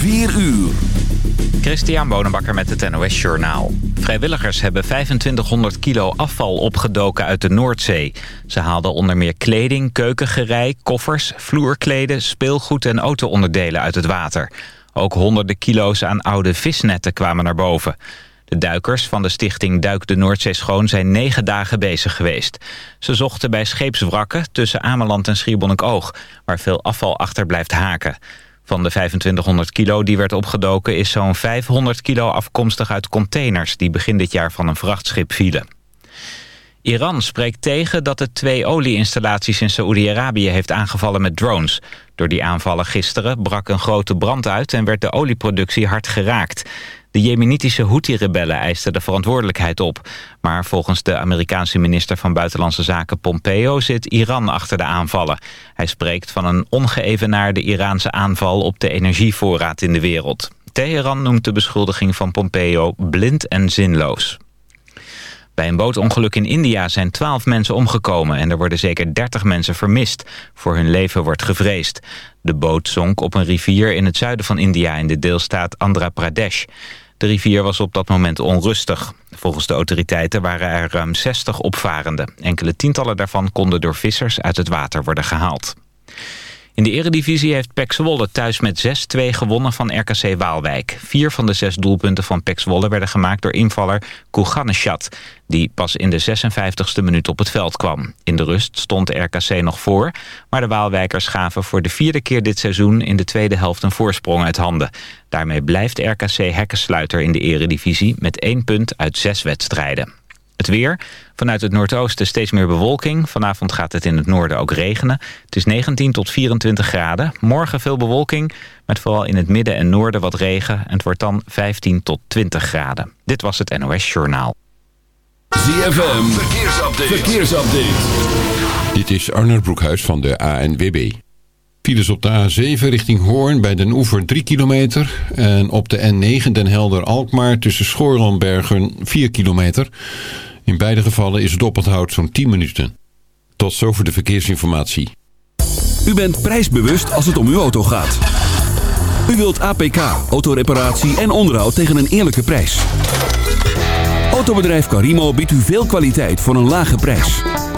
4 uur. Christian Bonenbakker met het NOS Journaal. Vrijwilligers hebben 2500 kilo afval opgedoken uit de Noordzee. Ze haalden onder meer kleding, keukengerei, koffers, vloerkleden, speelgoed en auto-onderdelen uit het water. Ook honderden kilo's aan oude visnetten kwamen naar boven. De duikers van de stichting Duik de Noordzee Schoon zijn negen dagen bezig geweest. Ze zochten bij scheepswrakken tussen Ameland en Schiermonnikoog... waar veel afval achter blijft haken. Van de 2500 kilo die werd opgedoken is zo'n 500 kilo afkomstig uit containers... die begin dit jaar van een vrachtschip vielen. Iran spreekt tegen dat het twee olieinstallaties in Saoedi-Arabië heeft aangevallen met drones. Door die aanvallen gisteren brak een grote brand uit en werd de olieproductie hard geraakt. De jemenitische Houthi-rebellen eisten de verantwoordelijkheid op. Maar volgens de Amerikaanse minister van Buitenlandse Zaken Pompeo zit Iran achter de aanvallen. Hij spreekt van een ongeëvenaarde Iraanse aanval op de energievoorraad in de wereld. Teheran noemt de beschuldiging van Pompeo blind en zinloos. Bij een bootongeluk in India zijn 12 mensen omgekomen... en er worden zeker 30 mensen vermist. Voor hun leven wordt gevreesd. De boot zonk op een rivier in het zuiden van India... in de deelstaat Andhra Pradesh. De rivier was op dat moment onrustig. Volgens de autoriteiten waren er ruim 60 opvarenden. Enkele tientallen daarvan konden door vissers uit het water worden gehaald. In de eredivisie heeft Pek Zwolle thuis met 6-2 gewonnen van RKC Waalwijk. Vier van de zes doelpunten van Pek Zwolle werden gemaakt door invaller Kouganeshat... die pas in de 56e minuut op het veld kwam. In de rust stond RKC nog voor... maar de Waalwijkers gaven voor de vierde keer dit seizoen... in de tweede helft een voorsprong uit handen. Daarmee blijft RKC hekkensluiter in de eredivisie... met één punt uit zes wedstrijden. Het weer. Vanuit het noordoosten steeds meer bewolking. Vanavond gaat het in het noorden ook regenen. Het is 19 tot 24 graden. Morgen veel bewolking, met vooral in het midden en noorden wat regen. En het wordt dan 15 tot 20 graden. Dit was het NOS Journaal. ZFM, verkeersupdate. verkeersupdate. Dit is Arnold Broekhuis van de ANWB. Files op de A7 richting Hoorn bij Den Oever 3 kilometer. En op de N9 Den Helder-Alkmaar tussen Schoorlandbergen 4 kilometer... In beide gevallen is het oponthoud zo'n 10 minuten. Tot zover de verkeersinformatie. U bent prijsbewust als het om uw auto gaat. U wilt APK, autoreparatie en onderhoud tegen een eerlijke prijs. Autobedrijf Carimo biedt u veel kwaliteit voor een lage prijs.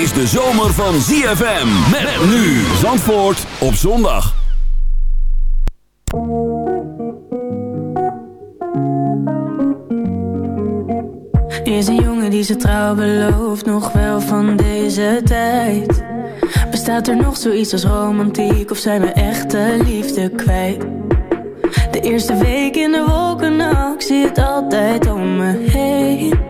Is de zomer van ZFM. Met nu Zandvoort op zondag. Is een jongen die zijn trouw belooft, nog wel van deze tijd. Bestaat er nog zoiets als romantiek of zijn we echte liefde kwijt? De eerste week in de wolken, nou, ik zie het altijd om me heen.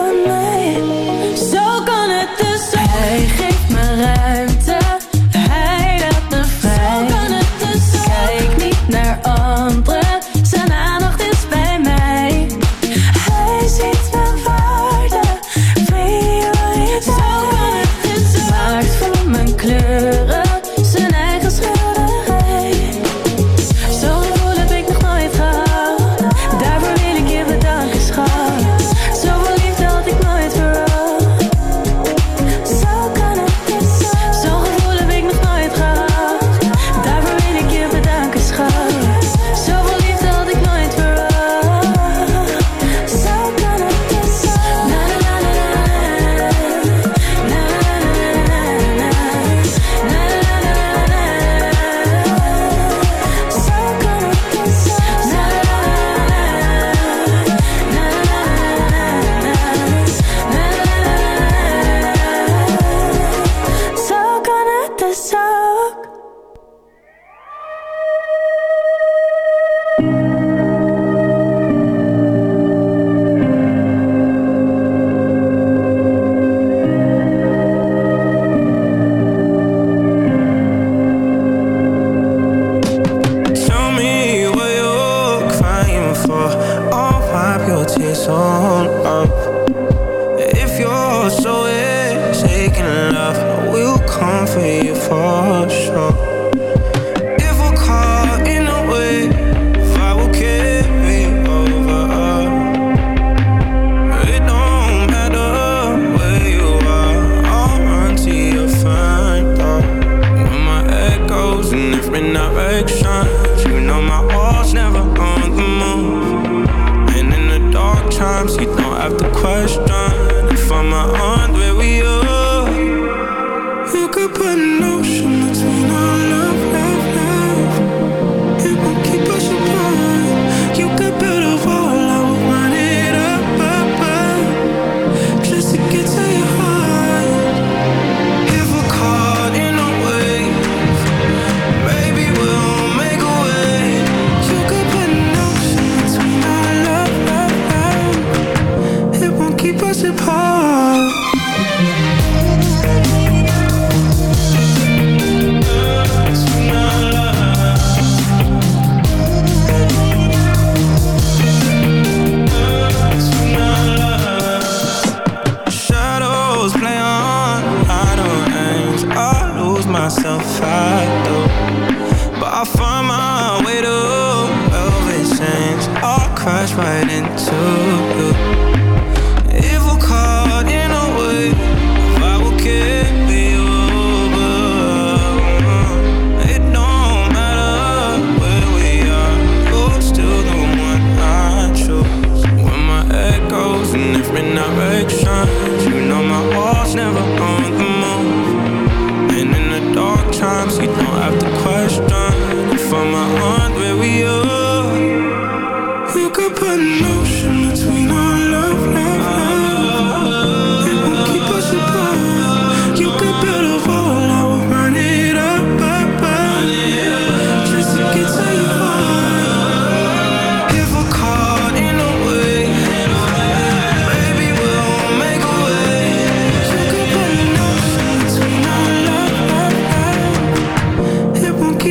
first time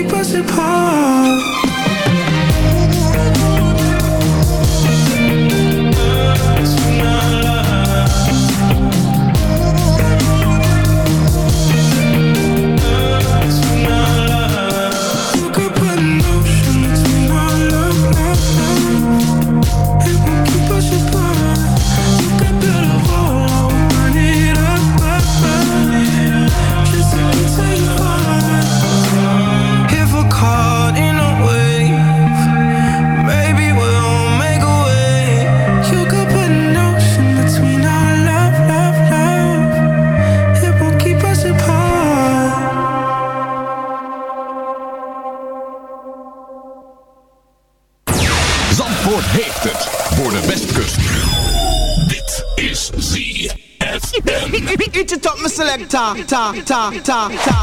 keep us apart. Ta, ta, ta, ta, ta,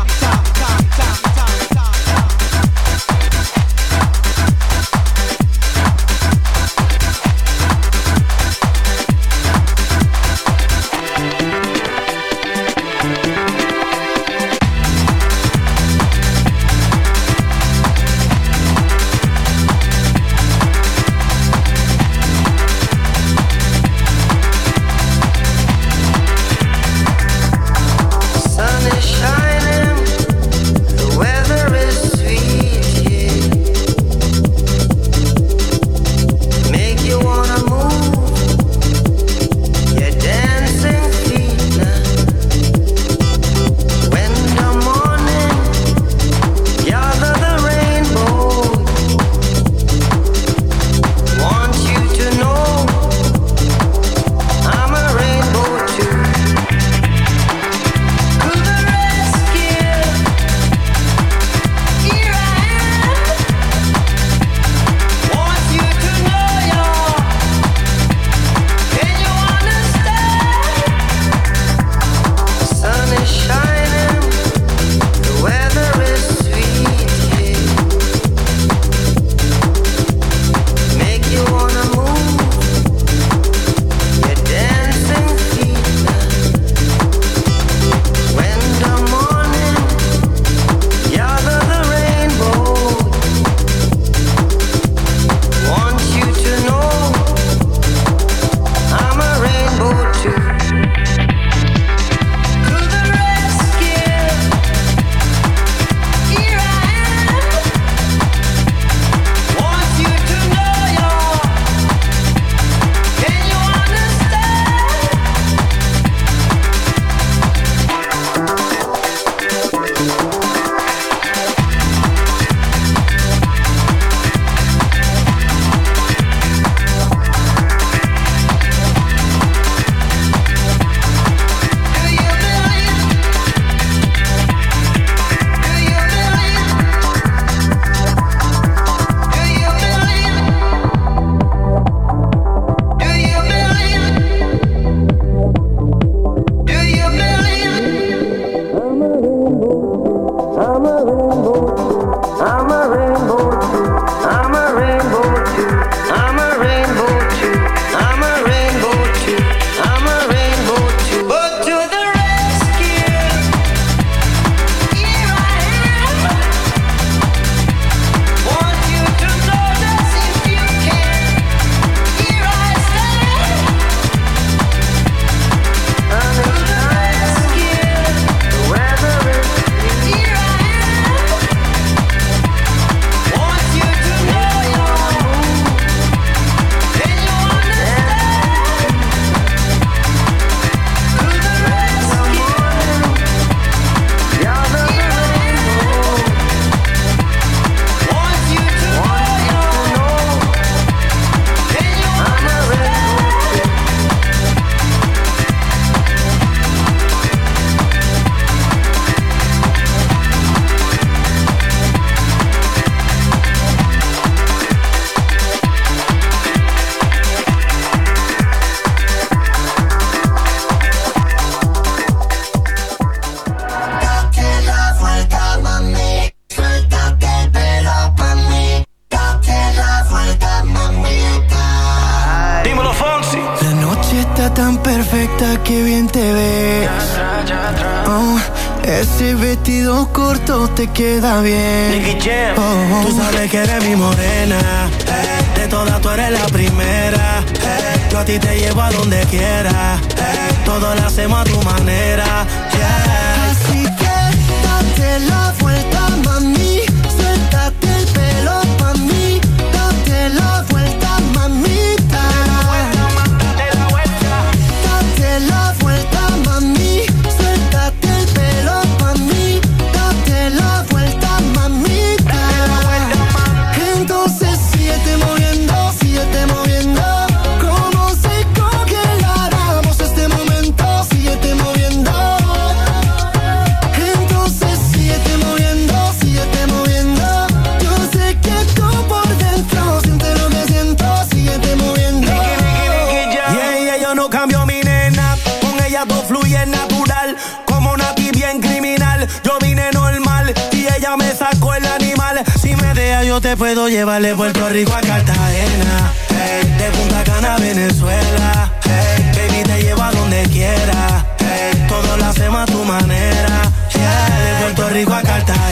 te puedo llevar de Puerto Rico a Cartagena. Hey, de Punta Cana a Venezuela. Hey, baby, te llevo a donde quiera. Hey, todo lo hacemos a tu manera. De Puerto Rico a Cartagena.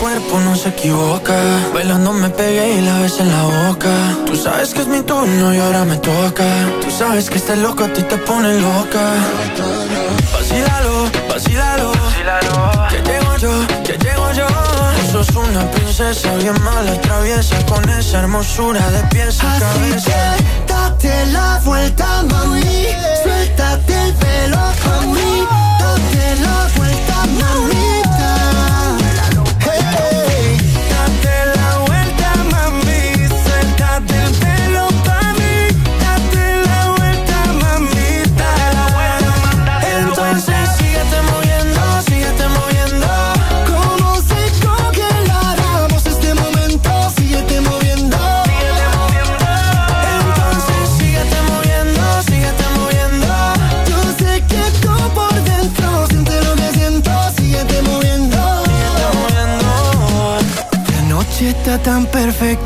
Cuerpo no se equivoca. Bailando me pegué y la ves en la boca. Tú sabes que es mi turno y ahora me toca. Tú sabes que este loco a ti te pone loca. Vacílalo, vacílalo. Que llego yo, que llego yo. Tú sos una princesa bien mala, traviesa. Con esa hermosura de pies a Así cabeza. que date la vuelta, mami. Suéltate el pelo pa'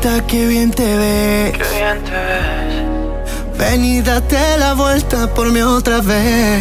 perfecta que bien te ves. Qué bien te ves. Ven y date la vuelta por mí otra vez.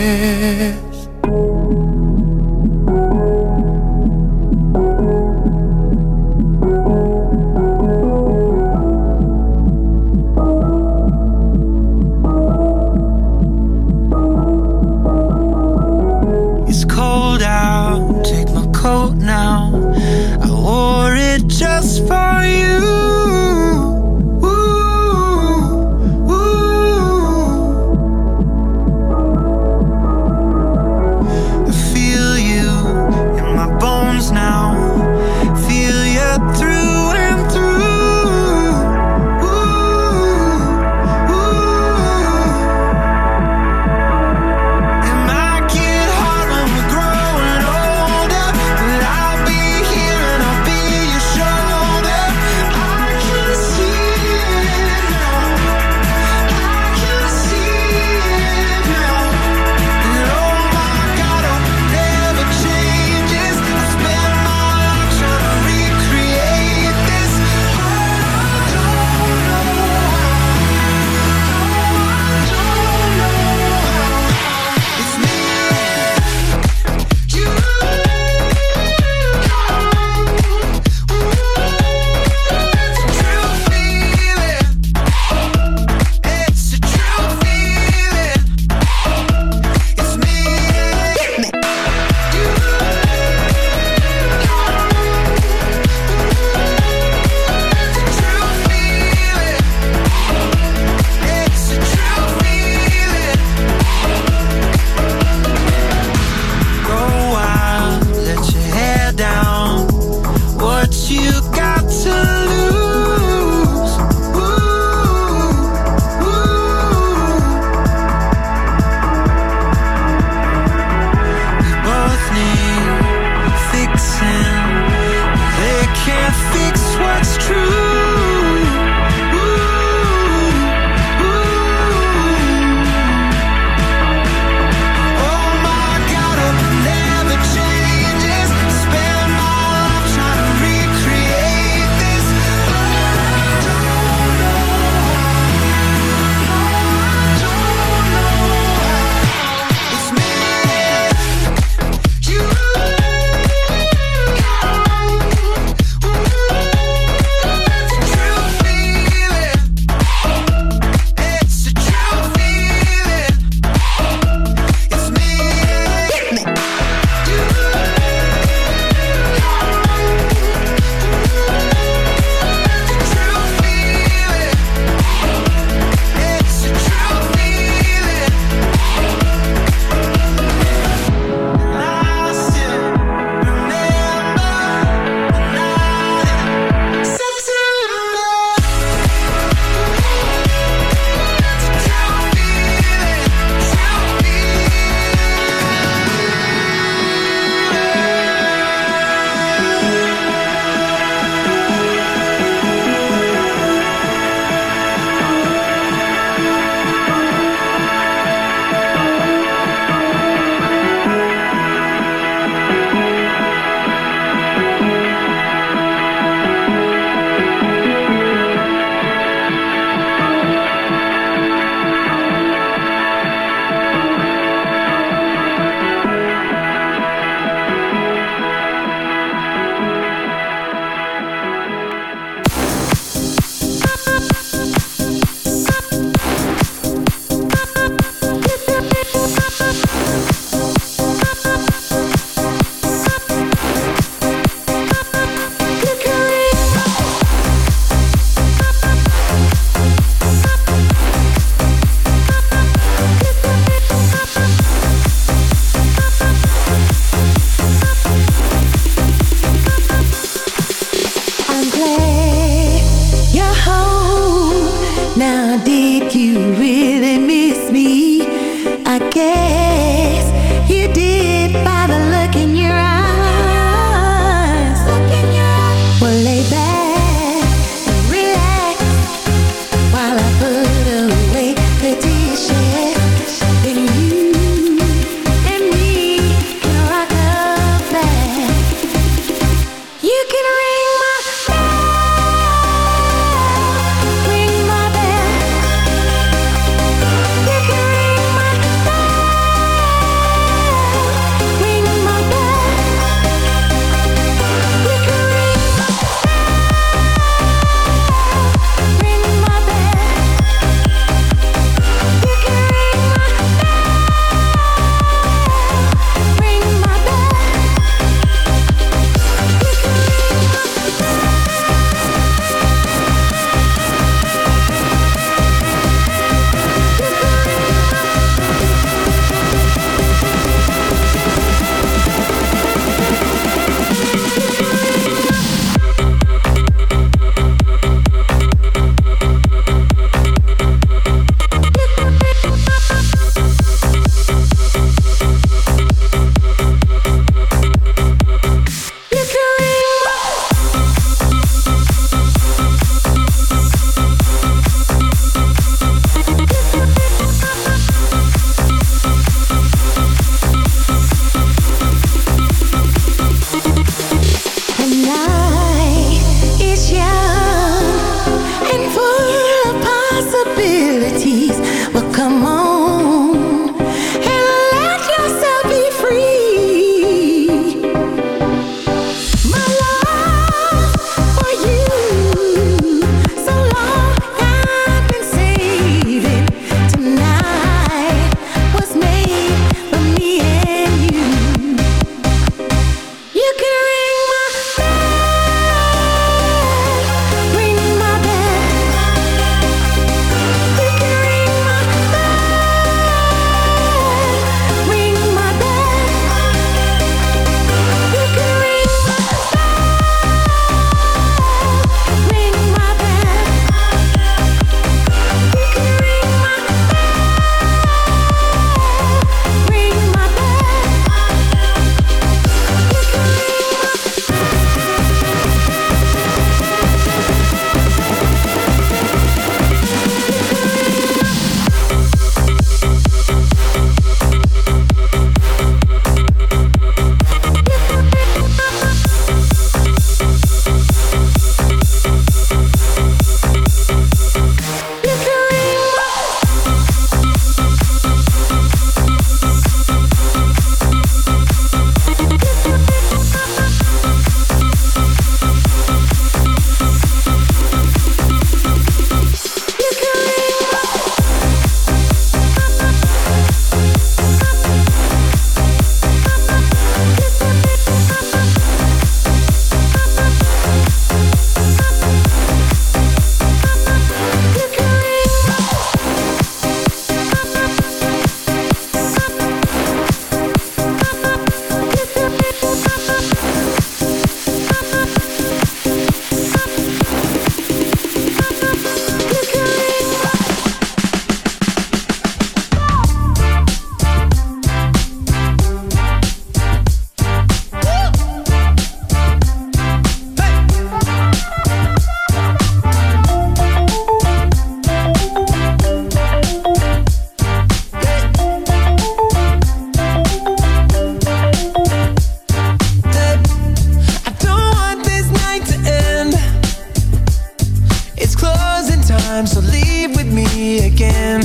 It's closing time, so leave with me again.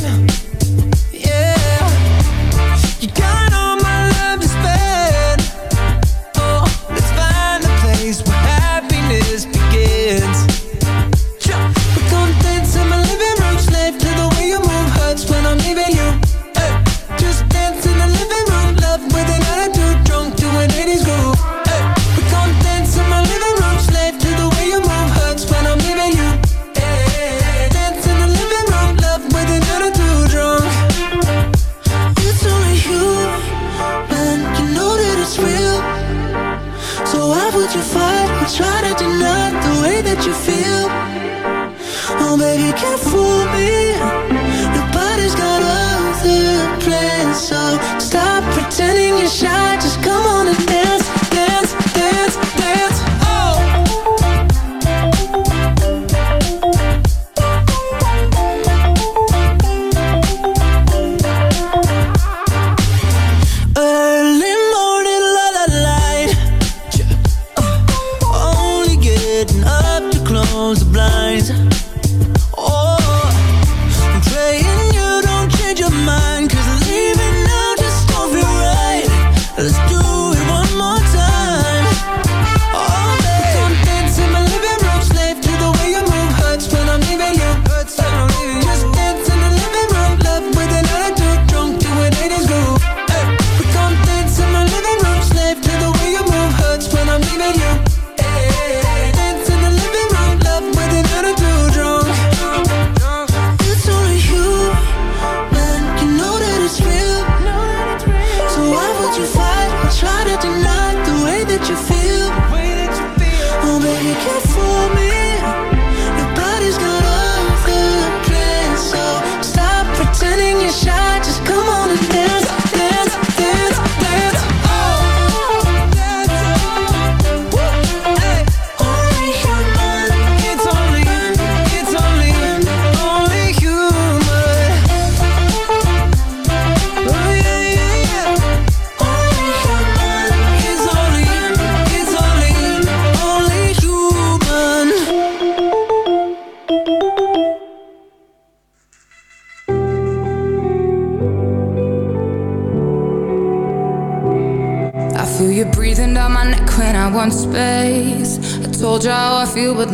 Yeah, you got.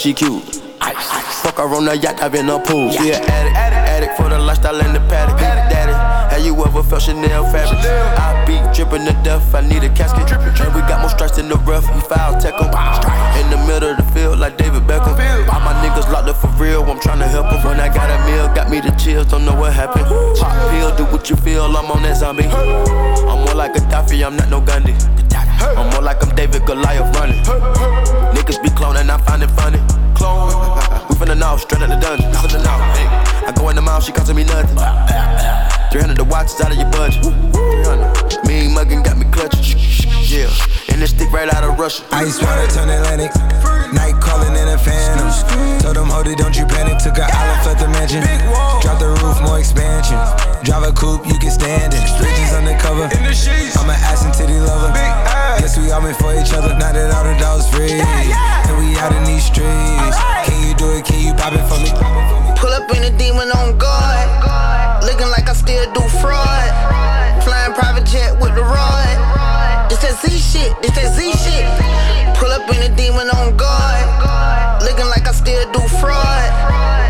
she cute. Fuck her on the yacht, I've been a pool. She an addict, addict, addict for the lifestyle and the paddock. Daddy, have you ever felt Chanel fabric? I be dripping to death, I need a casket. And we got more strikes in the rough, we foul tech 'em. In the middle of the field, like David Beckham. All my niggas locked up for real, I'm tryna help 'em. When I got a me the chills, don't know what happened. Pop pill, do what you feel, I'm on that zombie. I'm more like a Gaddafi, I'm not no Gandhi. I'm more like I'm David Goliath running. Niggas be cloning, I find it funny. Clone. We finna know, straight out the dungeon. I go in the mouth, she costing me nothing. 300 the watch is out of your budget. 300. Mean muggin' got me clutching. Yeah. And this stick right out of Russia. Ice water turn Atlantic. Night calling in a phantom. Told them, hold it, don't you panic. Took a island, left the mansion. Drop the roof, more expansion. Drive a coupe, you can stand it. Bridges undercover. I'm an ass and titty lover. Guess we all meant for each other. Now that all the dogs free. And we out in these streets. Can you do it? Can you pop it for me? Pull up in a demon on guard. Looking like I still do fraud. Flying private jet with the rod. It's that Z shit, it's that Z shit. Pull up in a demon on guard. Looking like I still do fraud.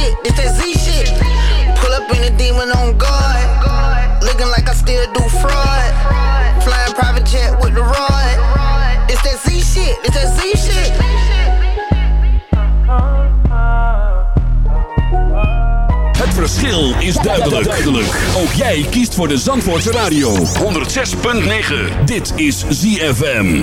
shit, it's that Z shit. Pull up in a demon on guard. Looking like I still do fraud. Flying private jet with the rod. It's that Z shit, it's that Z shit. Het verschil is duidelijk. duidelijk. Ook jij kiest voor de Zandvoortse Radio. 106.9. Dit is ZFM.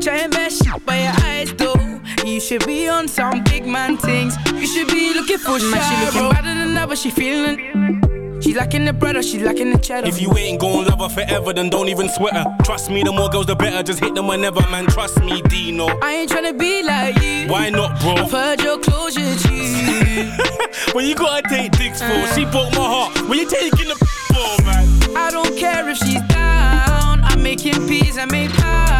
Try and best shit by your eyes, though. You should be on some big man things. You should be looking for shit. She looking better than ever, she feeling. She lacking the bread or she lacking the cheddar. If you ain't gon' love her forever, then don't even sweat her. Trust me, the more girls, the better. Just hit them whenever, man. Trust me, Dino. I ain't tryna be like you. Why not, bro? I've heard your closure, G. when you gotta take dicks for, uh. she broke my heart. When you taking the for, man? I don't care if she's down. I'm making peas, I make pounds.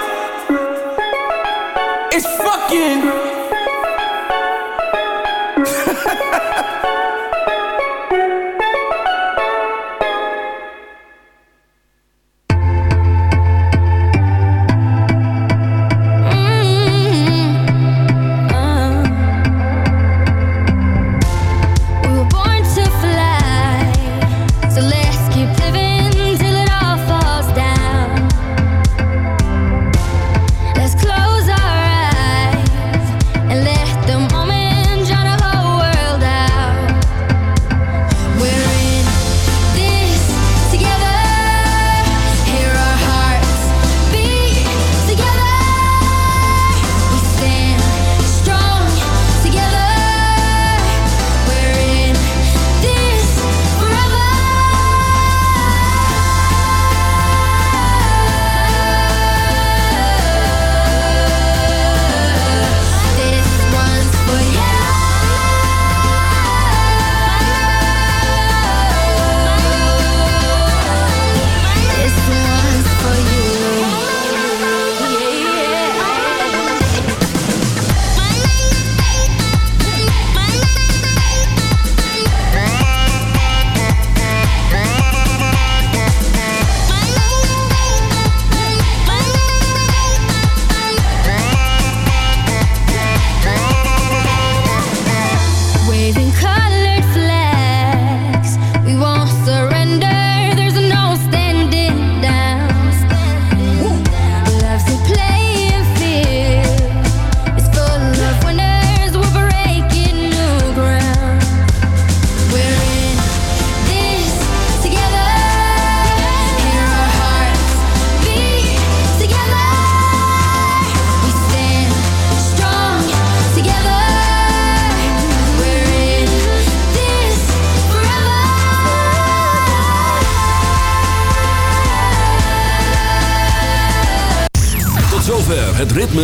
Fucking.